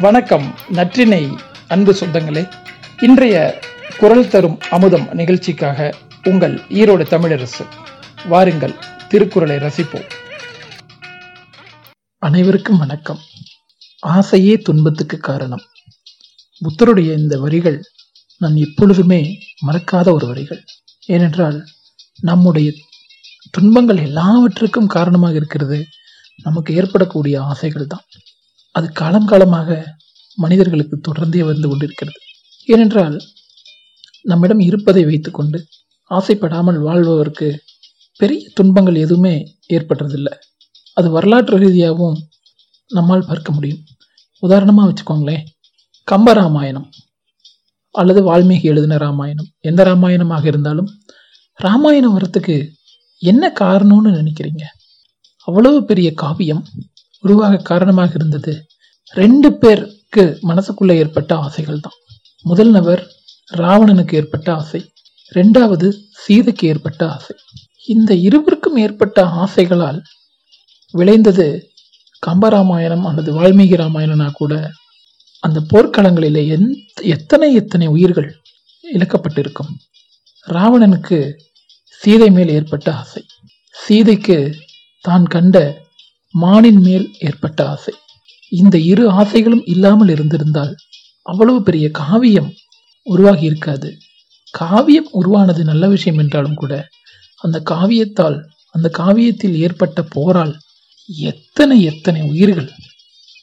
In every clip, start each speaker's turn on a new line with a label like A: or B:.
A: வணக்கம் நற்றினை அன்பு சொந்தங்களே. இன்றைய குரல் தரும் அமுதம் நிகழ்ச்சிக்காக உங்கள் ஈரோடு தமிழரசு. வாருங்கள் திருக்குறளை ரசிப்போம். அனைவருக்கும் வணக்கம். ஆசையே துன்பத்துக்கு காரணம். புத்தருடைய இந்த வரிகள் நான் எப்பொழுதுமே மறக்காத ஒரு வரிகள். ஏனென்றால் நம்முடைய துன்பங்கள் எல்லாவற்றுக்கும் காரணமாக இருக்கிறது. நமக்கு ஏற்படக்கூடிய ஆசைகள் தான் அது காலம் காலமாக மனிதர்களுக்கு தொடர்ந்தே வந்து கொண்டிருக்கிறது. ஏனென்றால் நம்மிடம் இருப்பதை வைத்துக்கொண்டு ஆசைப்படாமல் வாழ்பவருக்கு பெரிய துன்பங்கள் எதுவுமே ஏற்படுறதில்லை. அது வரலாற்று ரீதியாகவும் நம்மால் பார்க்க முடியும். உதாரணமாக வச்சுக்கோங்களேன் கம்ப ராமாயணம் அல்லது வால்மீகி எழுதின ராமாயணம். எந்த ராமாயணமாக இருந்தாலும் ராமாயணம் வரத்துக்கு என்ன காரணம்னு நினைக்கிறீங்க? அவ்வளவு பெரிய காவியம் உருவாக காரணமாக இருந்தது. ரெண்டு பேருக்கு மனசுக்குள்ள ஏற்பட்ட ஆசைகள் தான் முதல் நபர் ராவணனுக்கு ஏற்பட்ட ஆசை. ரெண்டாவது சீதைக்கு ஏற்பட்ட ஆசை. இந்த இருவருக்கும் ஏற்பட்ட ஆசைகளால் விளைந்தது கம்பராமாயணம் அல்லது வால்மீகி ராமாயணனா கூட. அந்த போர்க்களங்களிலே எத்தனை எத்தனை உயிர்கள் இழக்கப்பட்டிருக்கும். ராவணனுக்கு சீதை மேல் ஏற்பட்ட ஆசை. சீதைக்கு தான் கண்ட மானின் மேல் ஏற்பட்ட ஆசை. இந்த இரு ஆசைகளும் இல்லாமல் இருந்திருந்தால் அவ்வளவு பெரிய காவியம் உருவாகி இருக்காது. காவியம் உருவானது நல்ல விஷயம் என்றாலும் கூட அந்த காவியத்தால் அந்த காவியத்தில் ஏற்பட்ட போரால் எத்தனை எத்தனை உயிர்கள்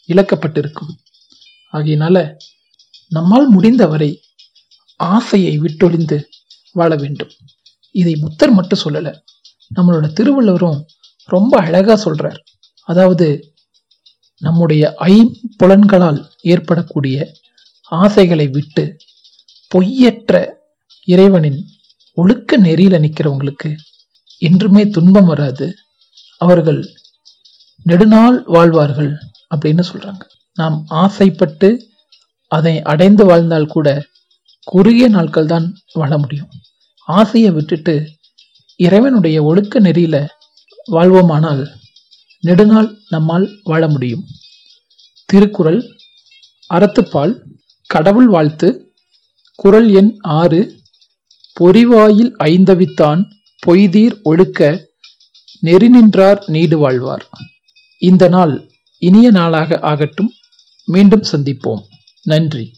A: இழக்கப்பட்டிருக்கும்? ஆகையினால நம்மால் முடிந்தவரை ஆசையை விட்டொழிந்து வாழ வேண்டும். இதை புத்தர் மட்டும் சொல்லல நம்மளோட திருவள்ளுவரும் ரொம்ப அழகா சொல்கிறார் அதாவது நம்முடைய ஐம்புலன்களால் ஏற்படக்கூடிய ஆசைகளை விட்டு பொய்யற்ற இறைவனின் ஒழுக்க நெறியில் நிற்கிறவங்களுக்கு என்றுமே துன்பம் வராது. அவர்கள் நெடுநாள் வாழ்வார்கள் அப்படின்னு சொல்கிறாங்க நாம் ஆசைப்பட்டு அதை அடைந்து வாழ்ந்தால் கூட குறுகிய நாட்கள் தான் வாழ முடியும். ஆசையை விட்டுட்டு இறைவனுடைய ஒழுக்க நெறியில் வாழ்வோமானால் நெடுநாள் நம்மால் வாழ முடியும். திருக்குறள் அறத்துப்பால் கடவுள் வாழ்த்து குரல் எண் ஆறு பொறிவாயில் ஐந்தவித்தான் பொய்தீர் ஒழுக்க நெறி நின்றார் நீடு வாழ்வார். இந்த நாள் இனிய நாளாக ஆகட்டும். மீண்டும் சந்திப்போம். நன்றி.